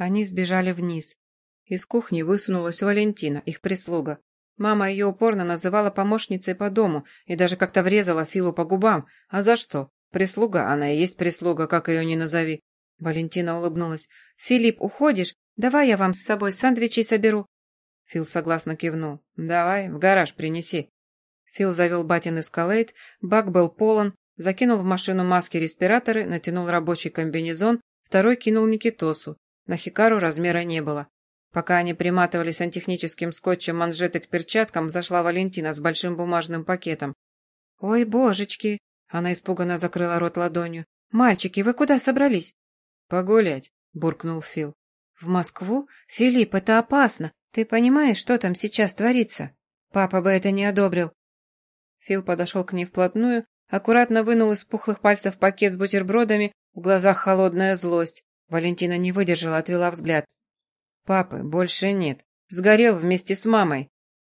Они сбежали вниз. Из кухни высунулась Валентина, их прислуга. Мама ее упорно называла помощницей по дому и даже как-то врезала Филу по губам. А за что? Прислуга, она и есть прислуга, как ее ни назови. Валентина улыбнулась. «Филипп, уходишь? Давай я вам с собой сэндвичи соберу». Фил согласно кивнул. «Давай, в гараж принеси». Фил завел батин эскалейт, бак был полон, закинул в машину маски-респираторы, натянул рабочий комбинезон, второй кинул Никитосу. На Хикару размера не было. Пока они приматывали сантехническим скотчем манжеты к перчаткам, зашла Валентина с большим бумажным пакетом. «Ой, божечки!» Она испуганно закрыла рот ладонью. «Мальчики, вы куда собрались?» «Погулять», — буркнул Фил. «В Москву? Филипп, это опасно. Ты понимаешь, что там сейчас творится? Папа бы это не одобрил». Фил подошел к ней вплотную, аккуратно вынул из пухлых пальцев пакет с бутербродами, в глазах холодная злость. Валентина не выдержала, отвела взгляд. Папы больше нет. Сгорел вместе с мамой.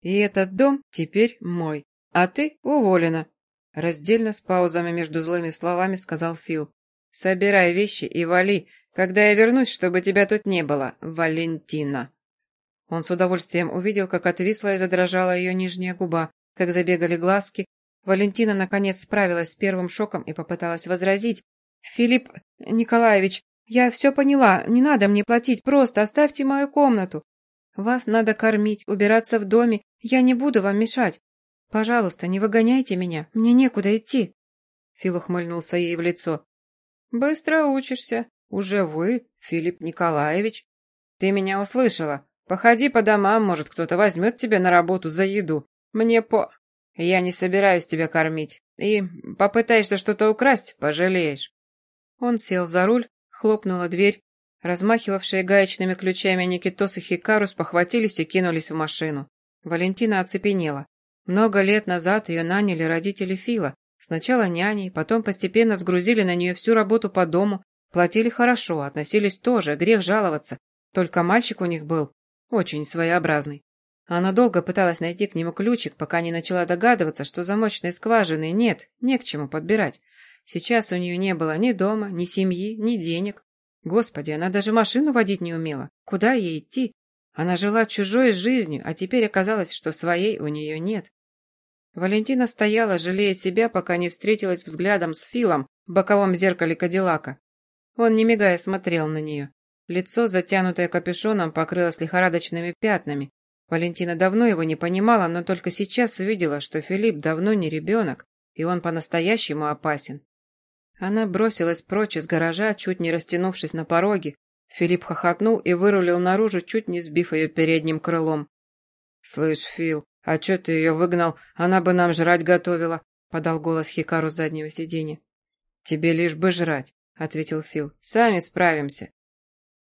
И этот дом теперь мой. А ты уволена. Раздельно с паузами между злыми словами сказал Фил. Собирай вещи и вали, когда я вернусь, чтобы тебя тут не было, Валентина. Он с удовольствием увидел, как отвисла и задрожала ее нижняя губа, как забегали глазки. Валентина, наконец, справилась с первым шоком и попыталась возразить. «Филипп Николаевич, «Я все поняла, не надо мне платить, просто оставьте мою комнату. Вас надо кормить, убираться в доме, я не буду вам мешать. Пожалуйста, не выгоняйте меня, мне некуда идти». Фил ухмыльнулся ей в лицо. «Быстро учишься. Уже вы, Филипп Николаевич. Ты меня услышала. Походи по домам, может, кто-то возьмет тебя на работу за еду. Мне по... Я не собираюсь тебя кормить. И попытаешься что-то украсть, пожалеешь». Он сел за руль, Хлопнула дверь. Размахивавшие гаечными ключами Никитос и Хикарус похватились и кинулись в машину. Валентина оцепенела. Много лет назад ее наняли родители Фила. Сначала няней, потом постепенно сгрузили на нее всю работу по дому, платили хорошо, относились тоже, грех жаловаться. Только мальчик у них был очень своеобразный. Она долго пыталась найти к нему ключик, пока не начала догадываться, что замочной скважины нет, не к чему подбирать. Сейчас у нее не было ни дома, ни семьи, ни денег. Господи, она даже машину водить не умела. Куда ей идти? Она жила чужой жизнью, а теперь оказалось, что своей у нее нет. Валентина стояла, жалея себя, пока не встретилась взглядом с Филом в боковом зеркале Кадиллака. Он, не мигая, смотрел на нее. Лицо, затянутое капюшоном, покрылось лихорадочными пятнами. Валентина давно его не понимала, но только сейчас увидела, что Филипп давно не ребенок, и он по-настоящему опасен. Она бросилась прочь из гаража, чуть не растянувшись на пороге. Филипп хохотнул и вырулил наружу, чуть не сбив ее передним крылом. «Слышь, Фил, а чё ты ее выгнал? Она бы нам жрать готовила», — подал голос Хикару с заднего сиденья. «Тебе лишь бы жрать», — ответил Фил. «Сами справимся».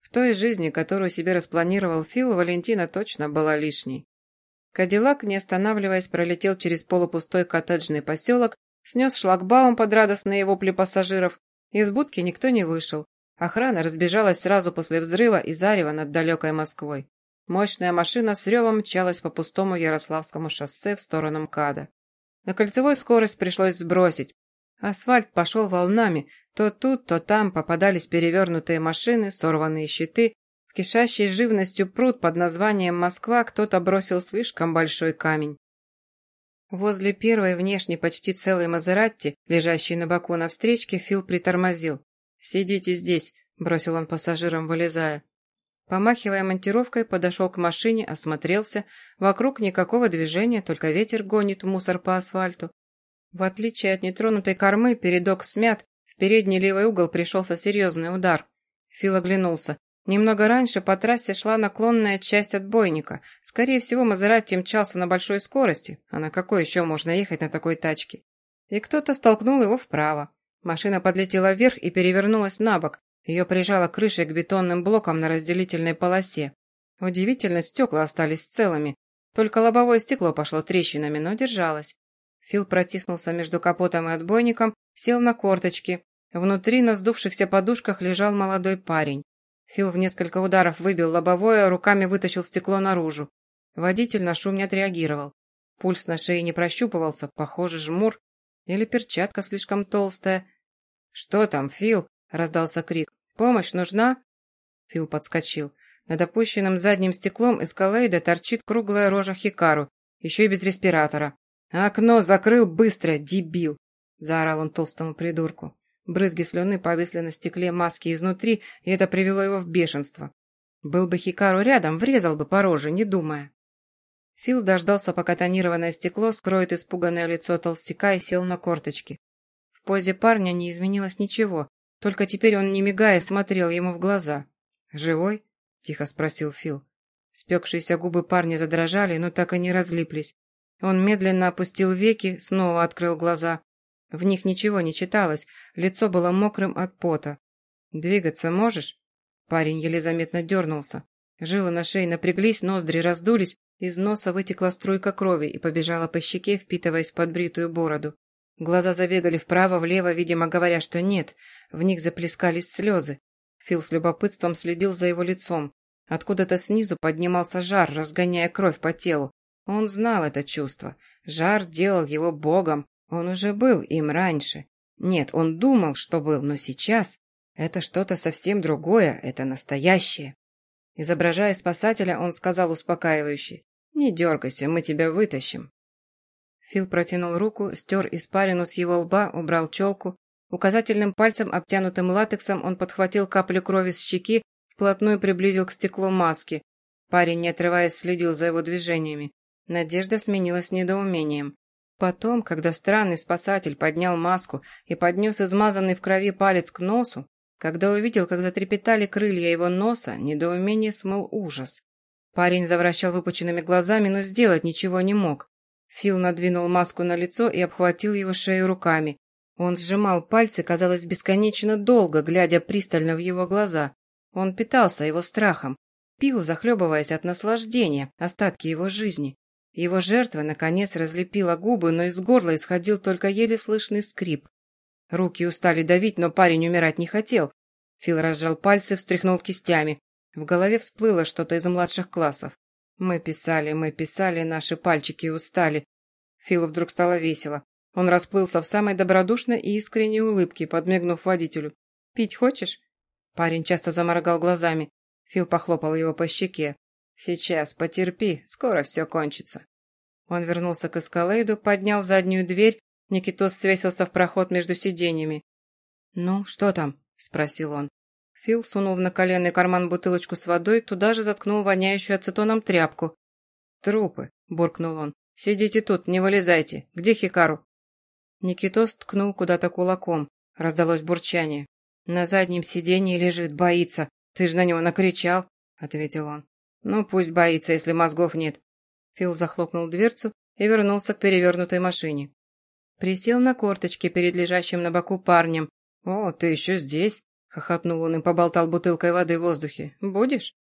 В той жизни, которую себе распланировал Фил, Валентина точно была лишней. Кадиллак, не останавливаясь, пролетел через полупустой коттеджный поселок снес шлагбаум под радостные вопли пассажиров. Из будки никто не вышел. Охрана разбежалась сразу после взрыва и зарева над далекой Москвой. Мощная машина с ревом мчалась по пустому Ярославскому шоссе в сторону МКАДа. На кольцевой скорость пришлось сбросить. Асфальт пошел волнами, то тут, то там попадались перевернутые машины, сорванные щиты. В кишащей живностью пруд под названием Москва кто-то бросил слишком большой камень. Возле первой внешне почти целой Мазератти, лежащей на боку на встречке, Фил притормозил. «Сидите здесь», — бросил он пассажирам, вылезая. Помахивая монтировкой, подошел к машине, осмотрелся. Вокруг никакого движения, только ветер гонит мусор по асфальту. В отличие от нетронутой кормы, передок смят, в передний левый угол пришелся серьезный удар. Фил оглянулся. Немного раньше по трассе шла наклонная часть отбойника. Скорее всего, Мазератти мчался на большой скорости, а на какой еще можно ехать на такой тачке? И кто-то столкнул его вправо. Машина подлетела вверх и перевернулась на бок. Ее прижало крышей к бетонным блокам на разделительной полосе. Удивительно, стекла остались целыми. Только лобовое стекло пошло трещинами, но держалось. Фил протиснулся между капотом и отбойником, сел на корточки. Внутри на сдувшихся подушках лежал молодой парень. Фил в несколько ударов выбил лобовое, руками вытащил стекло наружу. Водитель на шум не отреагировал. Пульс на шее не прощупывался, похоже, жмур. Или перчатка слишком толстая. «Что там, Фил?» — раздался крик. «Помощь нужна?» Фил подскочил. Над опущенным задним стеклом эскалейда торчит круглая рожа Хикару, еще и без респиратора. «Окно закрыл быстро, дебил!» — заорал он толстому придурку. Брызги слюны повисли на стекле маски изнутри, и это привело его в бешенство. Был бы Хикару рядом, врезал бы по роже, не думая. Фил дождался, пока тонированное стекло скроет испуганное лицо толстяка и сел на корточки. В позе парня не изменилось ничего, только теперь он, не мигая, смотрел ему в глаза. «Живой?» — тихо спросил Фил. Спекшиеся губы парня задрожали, но так и не разлиплись. Он медленно опустил веки, снова открыл глаза. В них ничего не читалось, лицо было мокрым от пота. «Двигаться можешь?» Парень еле заметно дернулся. Жилы на шее напряглись, ноздри раздулись, из носа вытекла струйка крови и побежала по щеке, впитываясь в подбритую бороду. Глаза забегали вправо-влево, видимо, говоря, что нет. В них заплескались слезы. Фил с любопытством следил за его лицом. Откуда-то снизу поднимался жар, разгоняя кровь по телу. Он знал это чувство. Жар делал его богом. Он уже был им раньше. Нет, он думал, что был, но сейчас это что-то совсем другое, это настоящее. Изображая спасателя, он сказал успокаивающе. «Не дергайся, мы тебя вытащим». Фил протянул руку, стер испарину с его лба, убрал челку. Указательным пальцем, обтянутым латексом, он подхватил каплю крови с щеки, вплотную приблизил к стеклу маски. Парень, не отрываясь, следил за его движениями. Надежда сменилась недоумением. Потом, когда странный спасатель поднял маску и поднес измазанный в крови палец к носу, когда увидел, как затрепетали крылья его носа, недоумение смыл ужас. Парень завращал выпученными глазами, но сделать ничего не мог. Фил надвинул маску на лицо и обхватил его шею руками. Он сжимал пальцы, казалось, бесконечно долго, глядя пристально в его глаза. Он питался его страхом, пил, захлебываясь от наслаждения, остатки его жизни. Его жертва, наконец, разлепила губы, но из горла исходил только еле слышный скрип. Руки устали давить, но парень умирать не хотел. Фил разжал пальцы, встряхнул кистями. В голове всплыло что-то из младших классов. Мы писали, мы писали, наши пальчики устали. Филу вдруг стало весело. Он расплылся в самой добродушной и искренней улыбке, подмигнув водителю. «Пить хочешь?» Парень часто заморгал глазами. Фил похлопал его по щеке. «Сейчас, потерпи, скоро все кончится». Он вернулся к эскалейду, поднял заднюю дверь Никитос свесился в проход между сиденьями. «Ну, что там?» – спросил он. Фил сунул в наколенный карман бутылочку с водой, туда же заткнул воняющую ацетоном тряпку. «Трупы», – буркнул он. «Сидите тут, не вылезайте. Где Хикару?» Никитос ткнул куда-то кулаком. Раздалось бурчание. «На заднем сиденье лежит, боится. Ты же на него накричал», — ответил он. «Ну, пусть боится, если мозгов нет». Фил захлопнул дверцу и вернулся к перевернутой машине. Присел на корточки перед лежащим на боку парнем. «О, ты еще здесь?» — хохотнул он и поболтал бутылкой воды в воздухе. «Будешь?»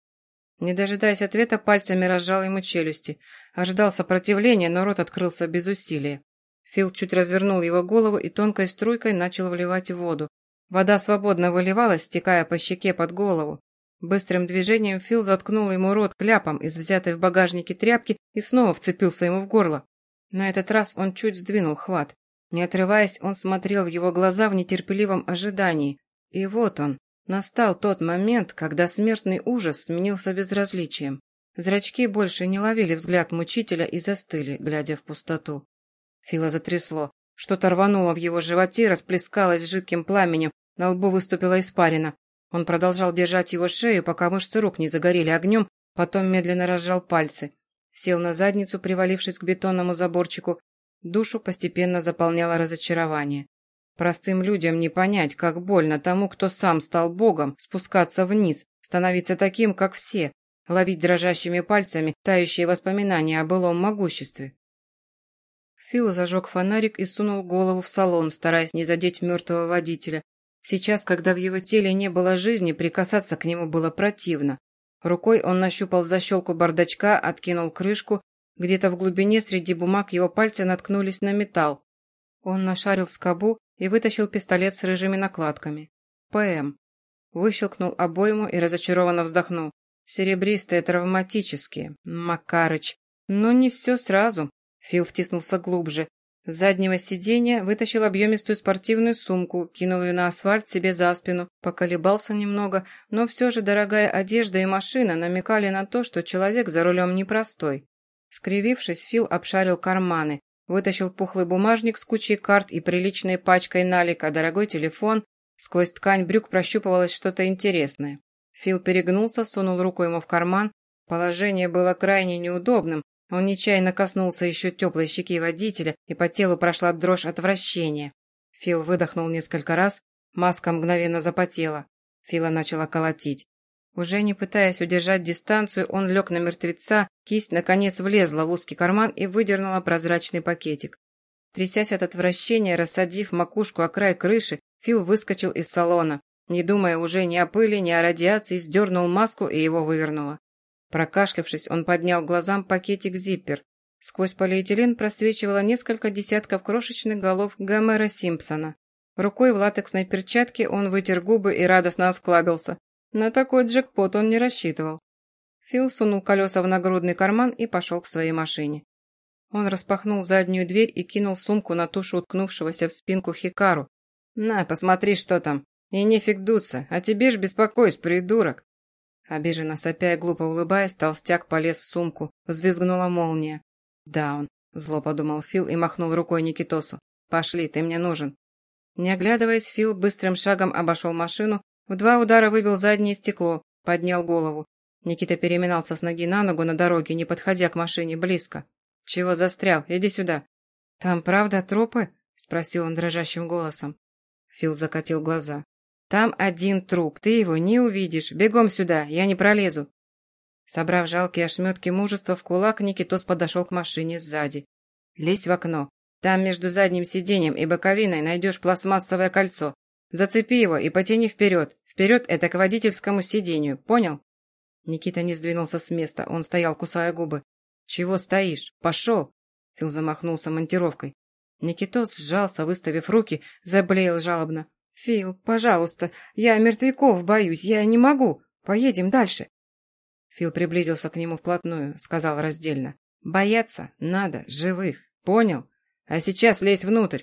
Не дожидаясь ответа, пальцами разжал ему челюсти. Ожидал сопротивления, но рот открылся без усилия. Фил чуть развернул его голову и тонкой струйкой начал вливать воду. Вода свободно выливалась, стекая по щеке под голову. Быстрым движением Фил заткнул ему рот кляпом из взятой в багажнике тряпки и снова вцепился ему в горло. На этот раз он чуть сдвинул хват. Не отрываясь, он смотрел в его глаза в нетерпеливом ожидании. И вот он. Настал тот момент, когда смертный ужас сменился безразличием. Зрачки больше не ловили взгляд мучителя и застыли, глядя в пустоту. Фила затрясло. Что-то рвануло в его животе, расплескалось жидким пламенем, на лбу выступила испарина. Он продолжал держать его шею, пока мышцы рук не загорели огнем, потом медленно разжал пальцы. Сел на задницу, привалившись к бетонному заборчику, Душу постепенно заполняло разочарование. Простым людям не понять, как больно тому, кто сам стал богом, спускаться вниз, становиться таким, как все, ловить дрожащими пальцами тающие воспоминания о былом могуществе. Фил зажег фонарик и сунул голову в салон, стараясь не задеть мертвого водителя. Сейчас, когда в его теле не было жизни, прикасаться к нему было противно. Рукой он нащупал защелку бардачка, откинул крышку где-то в глубине среди бумаг его пальцы наткнулись на металл. Он нашарил скобу и вытащил пистолет с рыжими накладками. ПМ. Выщелкнул обойму и разочарованно вздохнул. Серебристые травматические. Макарыч. Но не все сразу. Фил втиснулся глубже. С заднего сиденья вытащил объемистую спортивную сумку, кинул ее на асфальт себе за спину, поколебался немного, но все же дорогая одежда и машина намекали на то, что человек за рулем непростой. Скривившись, Фил обшарил карманы, вытащил пухлый бумажник с кучей карт и приличной пачкой налика, дорогой телефон, сквозь ткань брюк прощупывалось что-то интересное. Фил перегнулся, сунул руку ему в карман, положение было крайне неудобным, он нечаянно коснулся еще теплой щеки водителя, и по телу прошла дрожь отвращения. Фил выдохнул несколько раз, маска мгновенно запотела. Фила начала колотить. Уже не пытаясь удержать дистанцию, он лег на мертвеца, кисть наконец влезла в узкий карман и выдернула прозрачный пакетик. Трясясь от отвращения, рассадив макушку о край крыши, Фил выскочил из салона. Не думая уже ни о пыли, ни о радиации, сдернул маску и его вывернуло. Прокашлявшись, он поднял глазам пакетик зиппер. Сквозь полиэтилен просвечивало несколько десятков крошечных голов Гомера Симпсона. Рукой в латексной перчатке он вытер губы и радостно осклабился. На такой джекпот он не рассчитывал. Фил сунул колеса в нагрудный карман и пошел к своей машине. Он распахнул заднюю дверь и кинул сумку на тушу уткнувшегося в спинку Хикару. «На, посмотри, что там. И нефиг дуться, а тебе ж беспокоюсь, придурок». Обиженно сопя и глупо улыбаясь, толстяк полез в сумку. Взвизгнула молния. «Да он», — зло подумал Фил и махнул рукой Никитосу. «Пошли, ты мне нужен». Не оглядываясь, Фил быстрым шагом обошел машину, в два удара выбил заднее стекло, поднял голову. Никита переминался с ноги на ногу на дороге, не подходя к машине близко. «Чего застрял? Иди сюда». «Там правда трупы?» — спросил он дрожащим голосом. Фил закатил глаза. Там один труп, ты его не увидишь. Бегом сюда, я не пролезу. Собрав жалкие ошметки мужества в кулак, Никитос подошел к машине сзади. Лезь в окно. Там между задним сиденьем и боковиной найдешь пластмассовое кольцо. Зацепи его и потяни вперед. Вперед это к водительскому сиденью, понял? Никита не сдвинулся с места, он стоял, кусая губы. «Чего стоишь? Пошел!» Фил замахнулся монтировкой. Никитос сжался, выставив руки, заблеял жалобно. «Фил, пожалуйста, я мертвяков боюсь, я не могу. Поедем дальше». Фил приблизился к нему вплотную, сказал раздельно. «Бояться надо живых, понял? А сейчас лезь внутрь».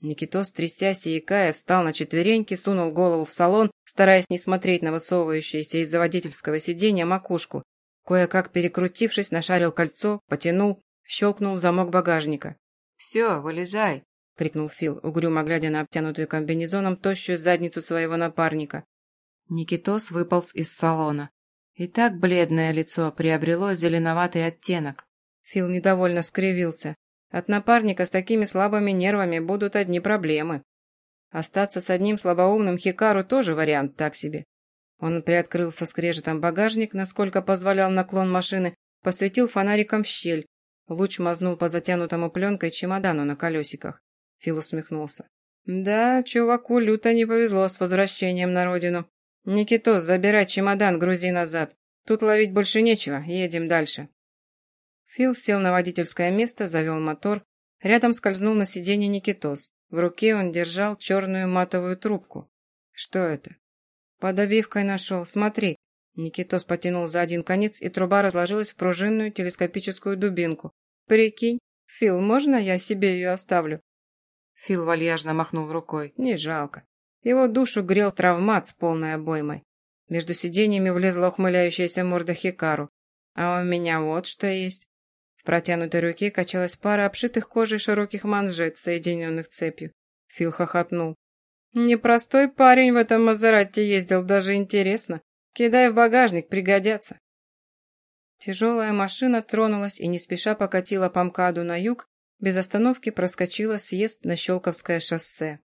Никитос, трясясь и икая, встал на четвереньки, сунул голову в салон, стараясь не смотреть на высовывающуюся из-за водительского сиденья макушку. Кое-как перекрутившись, нашарил кольцо, потянул, щелкнул замок багажника. «Все, вылезай!» Крикнул Фил, угрюмо глядя на обтянутую комбинезоном тощую задницу своего напарника. Никитос выполз из салона. И так бледное лицо приобрело зеленоватый оттенок. Фил недовольно скривился. От напарника с такими слабыми нервами будут одни проблемы. Остаться с одним слабоумным Хикару тоже вариант так себе. Он приоткрыл со скрежетом багажник, насколько позволял наклон машины, посветил фонариком в щель. Луч мазнул по затянутому пленкой чемодану на колесиках. Фил усмехнулся. «Да, чуваку люто не повезло с возвращением на родину. Никитос, забирай чемодан, грузи назад. Тут ловить больше нечего, едем дальше». Фил сел на водительское место, завел мотор. Рядом скользнул на сиденье Никитос. В руке он держал черную матовую трубку. «Что это?» «Под обивкой нашел, смотри». Никитос потянул за один конец, и труба разложилась в пружинную телескопическую дубинку. «Прикинь, Фил, можно я себе ее оставлю?» Фил вальяжно махнул рукой. Не жалко. Его душу грел травмат с полной обоймой. Между сиденьями влезла ухмыляющаяся морда Хикару. А у меня вот что есть. В протянутой руке качалась пара обшитых кожей широких манжет, соединенных цепью. Фил хохотнул. «Непростой парень в этом Мазератте ездил, даже интересно. Кидай в багажник, пригодятся». Тяжелая машина тронулась и не спеша покатила по МКАДу на юг, без остановки проскочила съезд на Щелковское шоссе.